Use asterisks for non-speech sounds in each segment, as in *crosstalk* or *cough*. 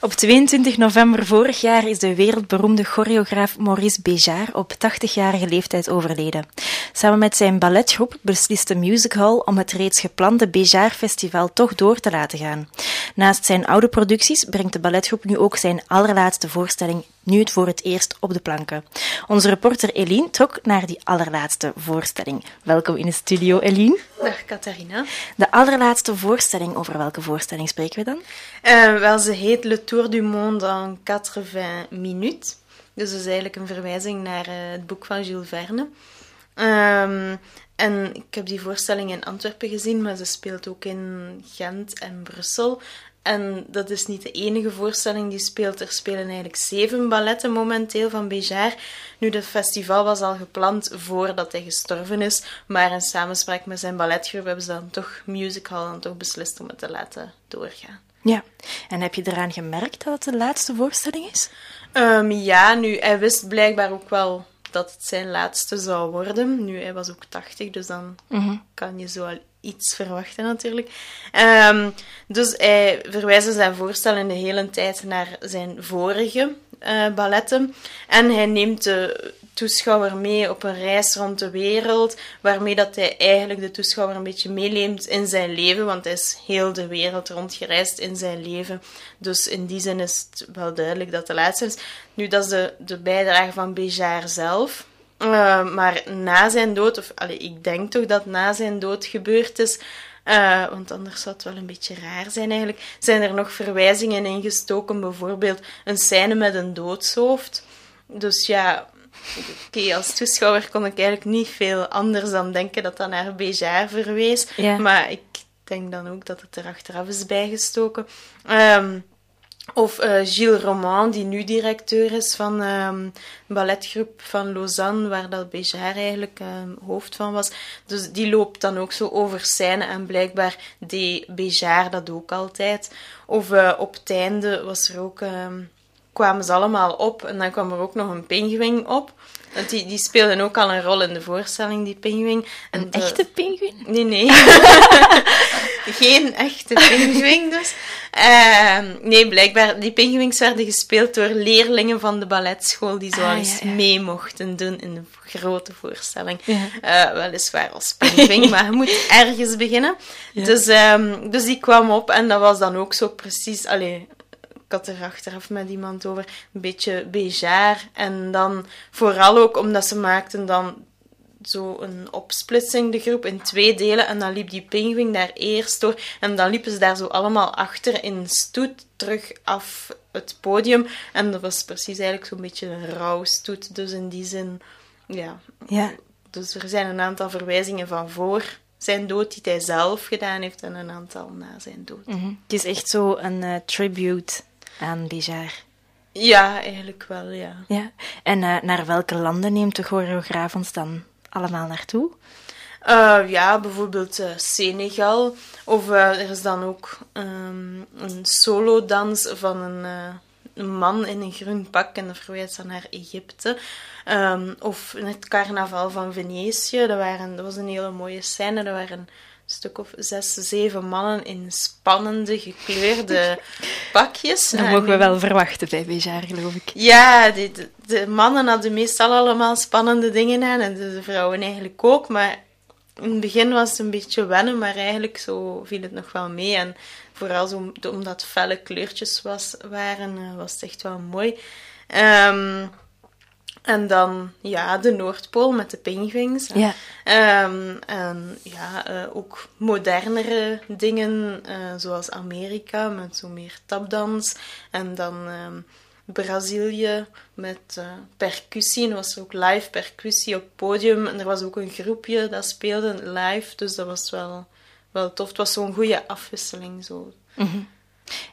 Op 22 november vorig jaar is de wereldberoemde choreograaf Maurice Béjart op 80-jarige leeftijd overleden. Samen met zijn balletgroep besliste Music om het reeds geplande Béjart Festival toch door te laten gaan. Naast zijn oude producties brengt de balletgroep nu ook zijn allerlaatste voorstelling nu het voor het eerst op de planken. Onze reporter Eline trok naar die allerlaatste voorstelling. Welkom in de studio, Eline. Dag, Catharina. De allerlaatste voorstelling, over welke voorstelling spreken we dan? Uh, wel, ze heet Le Tour du Monde en 80 minutes. Dus dat is eigenlijk een verwijzing naar uh, het boek van Jules Verne. Um, en ik heb die voorstelling in Antwerpen gezien, maar ze speelt ook in Gent en Brussel. En dat is niet de enige voorstelling die speelt. Er spelen eigenlijk zeven balletten momenteel van Béjart. Nu, het festival was al gepland voordat hij gestorven is. Maar in samenspraak met zijn balletgroep hebben ze dan toch musical dan toch beslist om het te laten doorgaan. Ja, en heb je eraan gemerkt dat het de laatste voorstelling is? Um, ja, nu, hij wist blijkbaar ook wel dat het zijn laatste zou worden. Nu, hij was ook 80, dus dan mhm. kan je zo al iets verwachten natuurlijk. Um, dus hij verwijst zijn voorstellen de hele tijd naar zijn vorige uh, balletten. En hij neemt de toeschouwer mee op een reis rond de wereld, waarmee dat hij eigenlijk de toeschouwer een beetje meeneemt in zijn leven, want hij is heel de wereld rondgereisd in zijn leven. Dus in die zin is het wel duidelijk dat de laatste is. Nu, dat is de, de bijdrage van Béjart zelf. Uh, maar na zijn dood, of allee, ik denk toch dat na zijn dood gebeurd is, uh, want anders zou het wel een beetje raar zijn eigenlijk, zijn er nog verwijzingen ingestoken, bijvoorbeeld een scène met een doodshoofd. Dus ja, oké, als toeschouwer kon ik eigenlijk niet veel anders dan denken dat dat naar Béjart verwees. Maar ik denk dan ook dat het er achteraf is bijgestoken. Um, of uh, Gilles Roman, die nu directeur is van um, een balletgroep van Lausanne, waar dat Béjart eigenlijk um, hoofd van was. Dus die loopt dan ook zo over scène en blijkbaar deed Béjart dat ook altijd. Of uh, op het einde was er ook, um, kwamen ze allemaal op en dan kwam er ook nog een pinguïn op. Want die, die speelden ook al een rol in de voorstelling, die pinguïn. Een echte pinguïn? Nee, nee. *laughs* Geen echte pinguïn dus. Uh, nee, blijkbaar, die pinguïns werden gespeeld door leerlingen van de balletschool die zo ah, eens mee mochten doen in de grote voorstelling. Ja. Uh, weliswaar als pinguïn, *laughs* maar je moet ergens beginnen. Dus, um, dus die kwam op en dat was dan ook zo precies... Allee, ik had er achteraf met iemand over, een beetje Béjart. En dan vooral ook omdat ze maakten dan zo een opsplitsing, de groep, in twee delen. En dan liep die pinguïn daar eerst door. En dan liepen ze daar zo allemaal achter in stoet terug af het podium. En dat was precies eigenlijk zo'n beetje een rouwstoet. Dus in die zin, ja. ja. Dus er zijn een aantal verwijzingen van voor zijn dood die hij zelf gedaan heeft en een aantal na zijn dood. Mhm. Het is echt zo een uh, tribute aan Bijard. Ja, eigenlijk wel, ja. ja. En uh, naar welke landen neemt de choreograaf ons dan allemaal naartoe? Uh, ja, bijvoorbeeld uh, Senegal. Of er is dan ook um, een solodans van een, man in een groen pak en dat verwijst dan naar Egypte. Um, of het carnaval van Venetië. Dat, waren, dat was een hele mooie scène. Dat waren stuk of zes, zeven mannen in spannende, gekleurde *laughs* pakjes. Dat mogen we wel verwachten bij Bejar, geloof ik. Ja, de, de, mannen hadden meestal allemaal spannende dingen aan en de, vrouwen eigenlijk ook. Maar in het begin was het een beetje wennen, maar eigenlijk zo viel het nog wel mee. En vooral zo, omdat felle kleurtjes was, waren, eh, was het echt wel mooi. Um, en dan ja, de Noordpool met de pinguïns. Ja. Um, en ja, uh, ook modernere dingen, uh, zoals Amerika met zo meer tapdans. En dan um, Brazilië met uh, percussie. En er was ook live percussie op het podium. En er was ook een groepje dat speelde live. Dus dat was wel, wel tof. Het was zo'n goede afwisseling. Zo. Mm -hmm.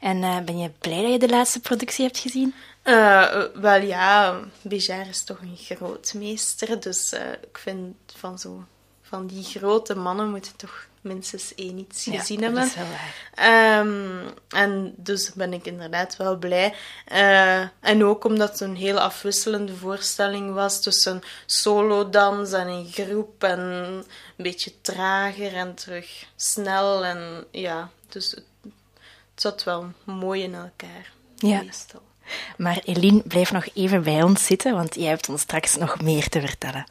En ben je blij dat je de laatste productie hebt gezien? Uh, wel ja, Béjart is toch een grootmeester. Dus uh, ik vind van, zo, van die grote mannen moet je toch minstens één iets gezien hebben. Dat is wel waar. Um, en dus ben ik inderdaad wel blij. Uh, en ook omdat het een heel afwisselende voorstelling was tussen solo-dans en een groep en een beetje trager en terug snel. En ja, dus het, het zat wel mooi in elkaar. Ja. Maar Eline, blijf nog even bij ons zitten, want jij hebt ons straks nog meer te vertellen.